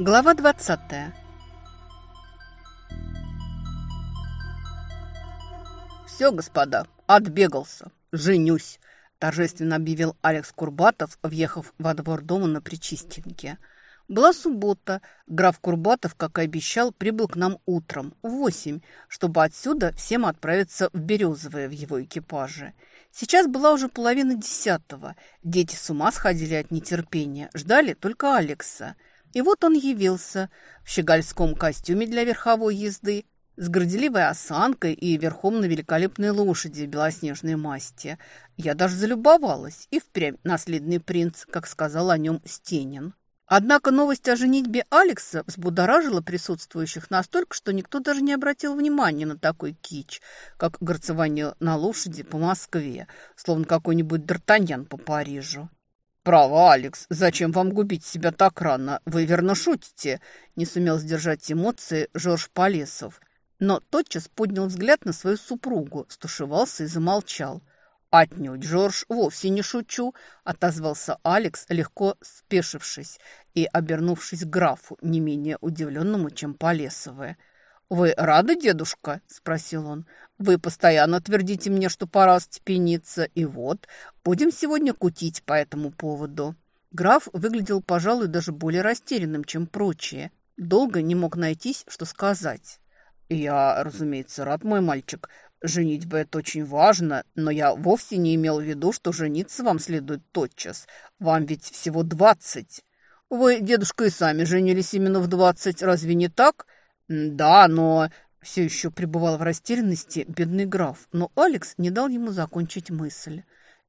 Глава 20 «Все, господа, отбегался. Женюсь», – торжественно объявил Алекс Курбатов, въехав во двор дома на Причистенке. Была суббота. Граф Курбатов, как и обещал, прибыл к нам утром в восемь, чтобы отсюда всем отправиться в Березовое в его экипаже. Сейчас была уже половина десятого. Дети с ума сходили от нетерпения, ждали только Алекса – и вот он явился в щегольском костюме для верховой езды, с горделивой осанкой и верхом на великолепной лошади белоснежной масти. Я даже залюбовалась, и впрямь наследный принц, как сказал о нем Стенин. Однако новость о женитьбе Алекса взбудоражила присутствующих настолько, что никто даже не обратил внимания на такой кич, как горцевание на лошади по Москве, словно какой-нибудь Д'Артаньян по Парижу. «Право, Алекс, зачем вам губить себя так рано? Вы верно шутите?» Не сумел сдержать эмоции Жорж Полесов. Но тотчас поднял взгляд на свою супругу, стушевался и замолчал. «Отнюдь, Жорж, вовсе не шучу», — отозвался Алекс, легко спешившись и обернувшись к графу, не менее удивленному, чем Полесовые. «Вы рады, дедушка?» – спросил он. «Вы постоянно твердите мне, что пора степениться, и вот, будем сегодня кутить по этому поводу». Граф выглядел, пожалуй, даже более растерянным, чем прочие. Долго не мог найтись, что сказать. «Я, разумеется, рад, мой мальчик. Женитьба – это очень важно, но я вовсе не имел в виду, что жениться вам следует тотчас. Вам ведь всего двадцать. Вы, дедушка, и сами женились именно в двадцать, разве не так?» «Да, но...» Все еще пребывал в растерянности бедный граф, но Алекс не дал ему закончить мысль.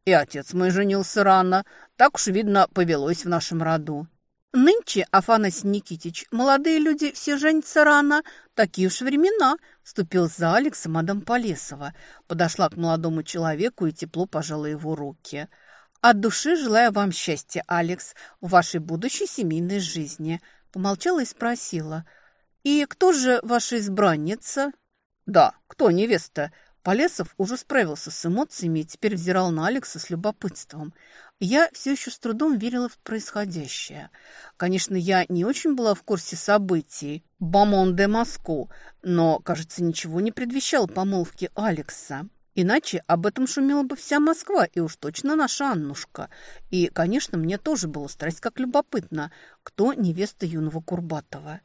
«И отец мой женился рано. Так уж, видно, повелось в нашем роду». «Нынче, Афанасий Никитич, молодые люди все женятся рано. Такие уж времена», — вступил за Алекса мадам Полесова. Подошла к молодому человеку и тепло пожала его руки. «От души желаю вам счастья, Алекс, в вашей будущей семейной жизни», — помолчала и спросила — «И кто же ваша избранница?» «Да, кто невеста?» Полесов уже справился с эмоциями и теперь взирал на Алекса с любопытством. Я все еще с трудом верила в происходящее. Конечно, я не очень была в курсе событий «Бамон де Москву», но, кажется, ничего не предвещало помолвки Алекса. Иначе об этом шумела бы вся Москва и уж точно наша Аннушка. И, конечно, мне тоже было страсть как любопытно, кто невеста юного Курбатова.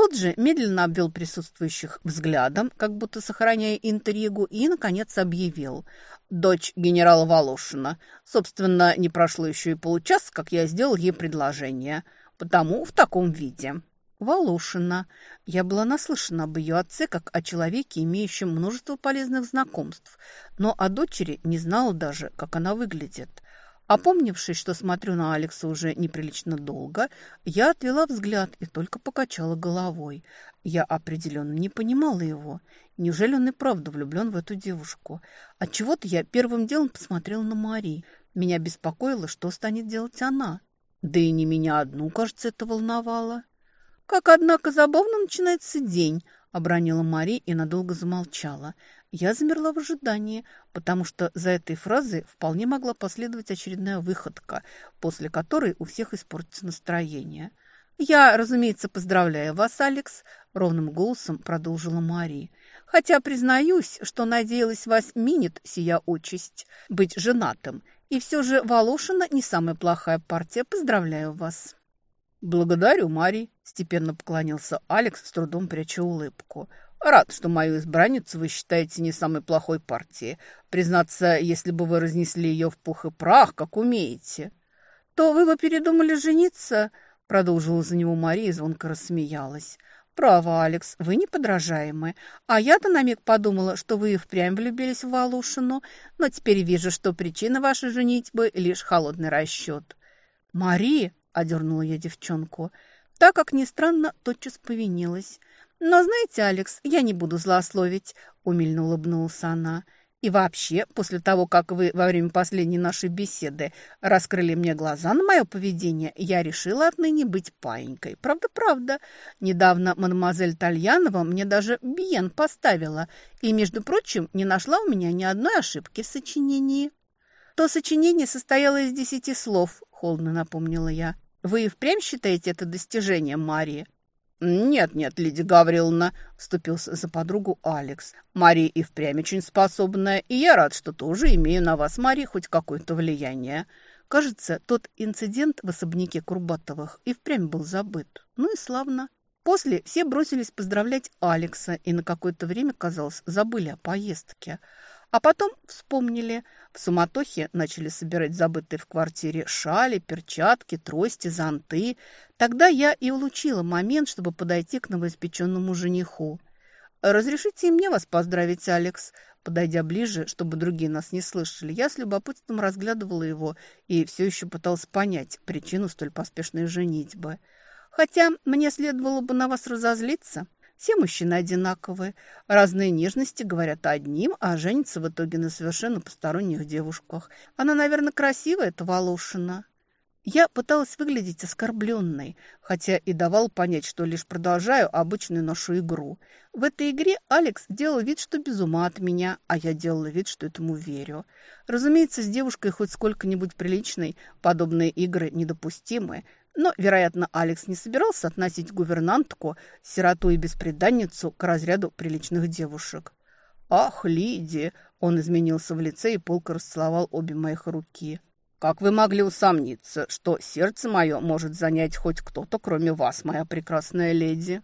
Тот же медленно обвел присутствующих взглядом, как будто сохраняя интригу, и, наконец, объявил. «Дочь генерала Волошина. Собственно, не прошло еще и получаса, как я сделал ей предложение. Потому в таком виде». Волошина. Я была наслышана об ее отце как о человеке, имеющем множество полезных знакомств, но о дочери не знала даже, как она выглядит. Опомнившись, что смотрю на Алекса уже неприлично долго, я отвела взгляд и только покачала головой. Я определенно не понимала его. Неужели он и правда влюблен в эту девушку? Отчего-то я первым делом посмотрела на Мари. Меня беспокоило, что станет делать она. Да и не меня одну, кажется, это волновало. Как, однако, забавно начинается день, обронила Мари и надолго замолчала. Я замерла в ожидании, потому что за этой фразой вполне могла последовать очередная выходка, после которой у всех испортится настроение. «Я, разумеется, поздравляю вас, Алекс», — ровным голосом продолжила Мари. «Хотя признаюсь, что надеялась вас минит сия участь быть женатым, и все же Волошина не самая плохая партия. Поздравляю вас». «Благодарю, Мари», — степенно поклонился Алекс, с трудом пряча улыбку. Рад, что мою избранницу вы считаете не самой плохой партией. Признаться, если бы вы разнесли ее в пух и прах, как умеете, то вы бы передумали жениться, продолжила за него Мария и звонко рассмеялась. «Право, Алекс, вы неподражаемы. А я-то на миг подумала, что вы и впрямь влюбились в Валушину, но теперь вижу, что причина вашей женитьбы — лишь холодный расчет». «Мари!» — одернула я девчонку. Так, как ни странно, тотчас повинилась. «Но знаете, Алекс, я не буду злословить», — умильно улыбнулась она. «И вообще, после того, как вы во время последней нашей беседы раскрыли мне глаза на мое поведение, я решила отныне быть паинькой. Правда-правда. Недавно мадемуазель Тальянова мне даже биен поставила, и, между прочим, не нашла у меня ни одной ошибки в сочинении». «То сочинение состояло из десяти слов», — холодно напомнила я. Вы и впрямь считаете это достижением Марии?» «Нет, нет, Лидия Гавриловна», – вступился за подругу Алекс. «Мария и впрямь очень способная, и я рад, что тоже имею на вас, Мария, хоть какое-то влияние». Кажется, тот инцидент в особняке Курбатовых и впрямь был забыт. Ну и славно. После все бросились поздравлять Алекса и на какое-то время, казалось, забыли о поездке. А потом вспомнили. В суматохе начали собирать забытые в квартире шали, перчатки, трости, зонты. Тогда я и улучила момент, чтобы подойти к новоиспеченному жениху. «Разрешите мне вас поздравить, Алекс?» Подойдя ближе, чтобы другие нас не слышали, я с любопытством разглядывала его и все еще пыталась понять причину столь поспешной женитьбы. Хотя мне следовало бы на вас разозлиться. Все мужчины одинаковые. Разные нежности говорят одним, а женятся в итоге на совершенно посторонних девушках. Она, наверное, красивая, эта Волошина. Я пыталась выглядеть оскорбленной, хотя и давал понять, что лишь продолжаю обычную нашу игру. В этой игре Алекс делал вид, что без ума от меня, а я делала вид, что этому верю. Разумеется, с девушкой хоть сколько-нибудь приличной подобные игры недопустимы, но, вероятно, Алекс не собирался относить гувернантку, сироту и беспреданницу к разряду приличных девушек. «Ах, Лидия!» Он изменился в лице и полко расцеловал обе моих руки. Как вы могли усомниться, что сердце мое может занять хоть кто-то, кроме вас, моя прекрасная леди?»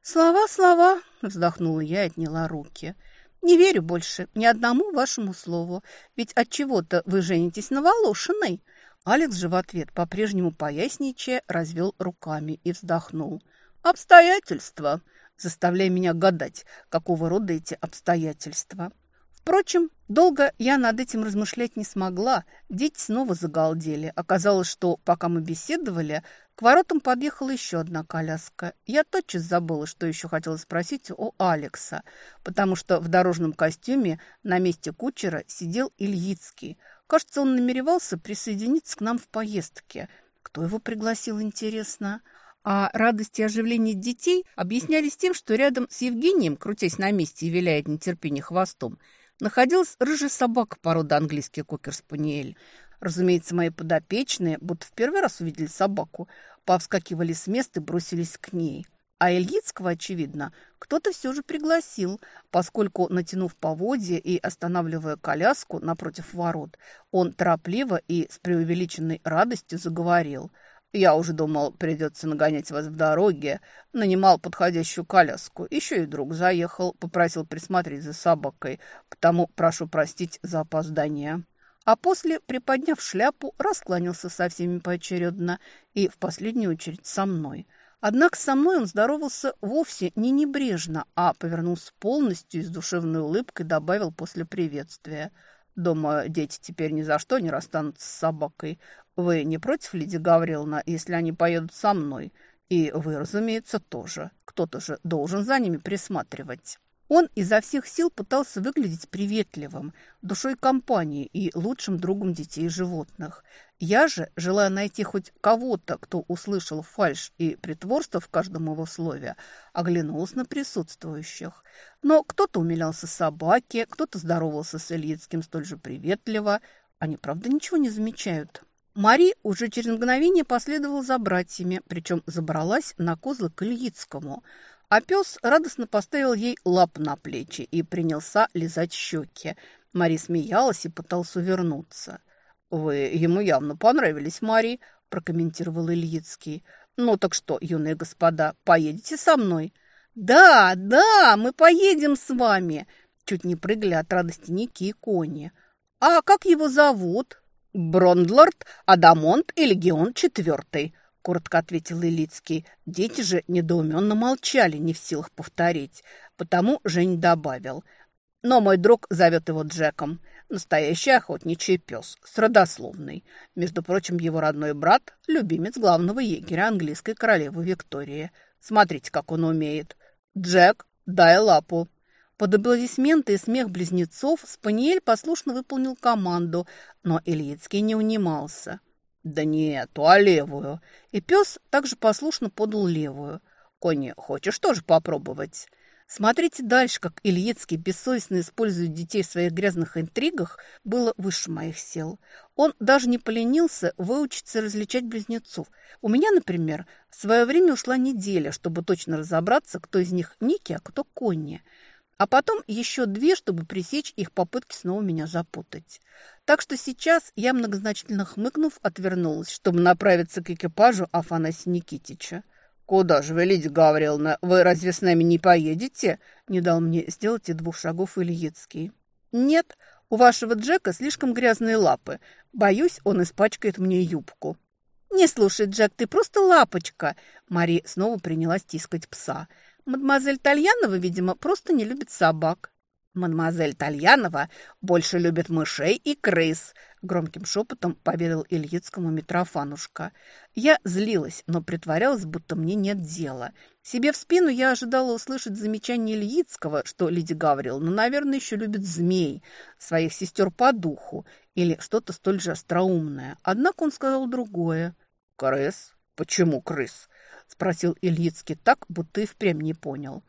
«Слова, слова!» – вздохнула я и отняла руки. «Не верю больше ни одному вашему слову, ведь от чего то вы женитесь на Волошиной!» Алекс же в ответ, по-прежнему поясничая, развел руками и вздохнул. «Обстоятельства!» заставляя меня гадать, какого рода эти обстоятельства. Впрочем, долго я над этим размышлять не смогла. Дети снова загалдели. Оказалось, что пока мы беседовали, к воротам подъехала еще одна коляска. Я тотчас забыла, что еще хотела спросить у Алекса, потому что в дорожном костюме на месте кучера сидел Ильицкий. Кажется, он намеревался присоединиться к нам в поездке. Кто его пригласил, интересно? А радость и оживление детей объяснялись тем, что рядом с Евгением, крутясь на месте и виляя от нетерпения хвостом, находилась рыжая собака породы английский кокер-спаниель. Разумеется, мои подопечные, будто в первый раз увидели собаку, повскакивали с места и бросились к ней. А Ильицкого, очевидно, кто-то все же пригласил, поскольку, натянув поводья и останавливая коляску напротив ворот, он торопливо и с преувеличенной радостью заговорил – я уже думал, придется нагонять вас в дороге. Нанимал подходящую коляску. Еще и друг заехал, попросил присмотреть за собакой. Потому прошу простить за опоздание. А после, приподняв шляпу, раскланялся со всеми поочередно и в последнюю очередь со мной. Однако со мной он здоровался вовсе не небрежно, а повернулся полностью и с душевной улыбкой добавил после приветствия – Думаю, дети теперь ни за что не расстанутся с собакой. Вы не против, Лидия Гавриловна, если они поедут со мной? И вы, разумеется, тоже. Кто-то же должен за ними присматривать». Он изо всех сил пытался выглядеть приветливым, душой компании и лучшим другом детей и животных. Я же, желая найти хоть кого-то, кто услышал фальшь и притворство в каждом его слове, оглянулась на присутствующих. Но кто-то умилялся собаке, кто-то здоровался с Ильицким столь же приветливо. Они, правда, ничего не замечают. Мари уже через мгновение последовала за братьями, причем забралась на козлы к Ильицкому – а пес радостно поставил ей лап на плечи и принялся лизать щеки. Мари смеялась и пытался увернуться. «Вы ему явно понравились, Мари», – прокомментировал Ильицкий. «Ну так что, юные господа, поедете со мной?» «Да, да, мы поедем с вами!» Чуть не прыгали от радости Ники и Кони. «А как его зовут?» «Брондлорд, Адамонт и Легион Четвертый», коротко ответил Илицкий. Дети же недоуменно молчали, не в силах повторить. Потому Жень добавил. Но мой друг зовет его Джеком. Настоящий охотничий пес, с родословной. Между прочим, его родной брат – любимец главного егеря английской королевы Виктории. Смотрите, как он умеет. Джек, дай лапу. Под аплодисменты и смех близнецов Спаниель послушно выполнил команду, но Ильицкий не унимался. «Да нет, а левую». И пес также послушно подал левую. «Кони, хочешь тоже попробовать?» Смотрите дальше, как Ильицкий бессовестно использует детей в своих грязных интригах, было выше моих сил. Он даже не поленился выучиться различать близнецов. У меня, например, в свое время ушла неделя, чтобы точно разобраться, кто из них Ники, а кто Конни. А потом еще две, чтобы пресечь их попытки снова меня запутать. Так что сейчас я, многозначительно хмыкнув, отвернулась, чтобы направиться к экипажу Афанасия Никитича. «Куда же вы, Лидия Гавриловна? Вы разве с нами не поедете?» Не дал мне сделать и двух шагов Ильицкий. «Нет, у вашего Джека слишком грязные лапы. Боюсь, он испачкает мне юбку». «Не слушай, Джек, ты просто лапочка!» Мари снова принялась тискать пса. «Мадемуазель Тальянова, видимо, просто не любит собак». «Мадемуазель Тальянова больше любит мышей и крыс», – громким шепотом поведал Ильицкому Митрофанушка. Я злилась, но притворялась, будто мне нет дела. Себе в спину я ожидала услышать замечание Ильицкого, что Леди Гавриловна, наверное, еще любит змей, своих сестер по духу, или что-то столь же остроумное. Однако он сказал другое. «Крыс? Почему крыс?» – спросил Ильицкий так, будто и впрямь не понял.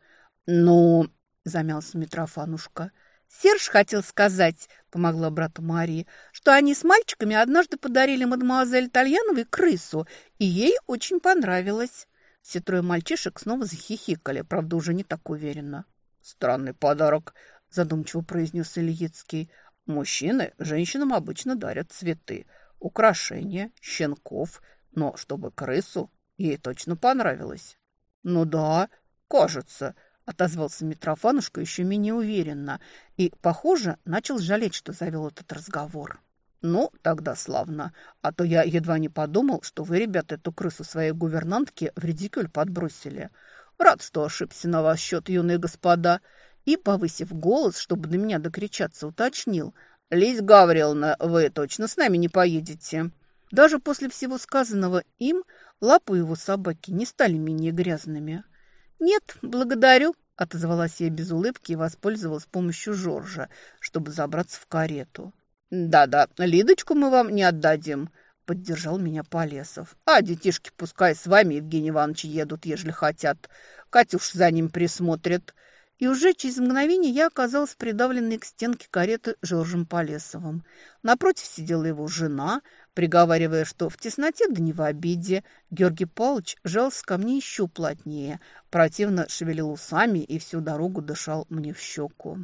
«Ну, замялся Митрофанушка. «Серж хотел сказать, — помогла брату Марии, — что они с мальчиками однажды подарили мадемуазель Тальяновой крысу, и ей очень понравилось». Все трое мальчишек снова захихикали, правда, уже не так уверенно. «Странный подарок», — задумчиво произнес Ильицкий. «Мужчины женщинам обычно дарят цветы, украшения, щенков, но чтобы крысу ей точно понравилось». «Ну да, кажется», — отозвался Митрофанушка еще менее уверенно и, похоже, начал жалеть, что завел этот разговор. «Ну, тогда славно. А то я едва не подумал, что вы, ребята, эту крысу своей гувернантки в редикюль подбросили. Рад, что ошибся на ваш счет, юные господа». И, повысив голос, чтобы до меня докричаться, уточнил. «Лизь Гавриловна, вы точно с нами не поедете?» Даже после всего сказанного им лапы его собаки не стали менее грязными. «Нет, благодарю», – отозвалась я без улыбки и воспользовалась помощью Жоржа, чтобы забраться в карету. «Да-да, Лидочку мы вам не отдадим», – поддержал меня Полесов. «А детишки пускай с вами, Евгений Иванович, едут, ежели хотят. Катюш за ним присмотрит». И уже через мгновение я оказалась придавленной к стенке кареты Жоржем Полесовым. Напротив сидела его жена, приговаривая, что в тесноте да не в обиде. Георгий Павлович жался ко мне еще плотнее, противно шевелил усами и всю дорогу дышал мне в щеку.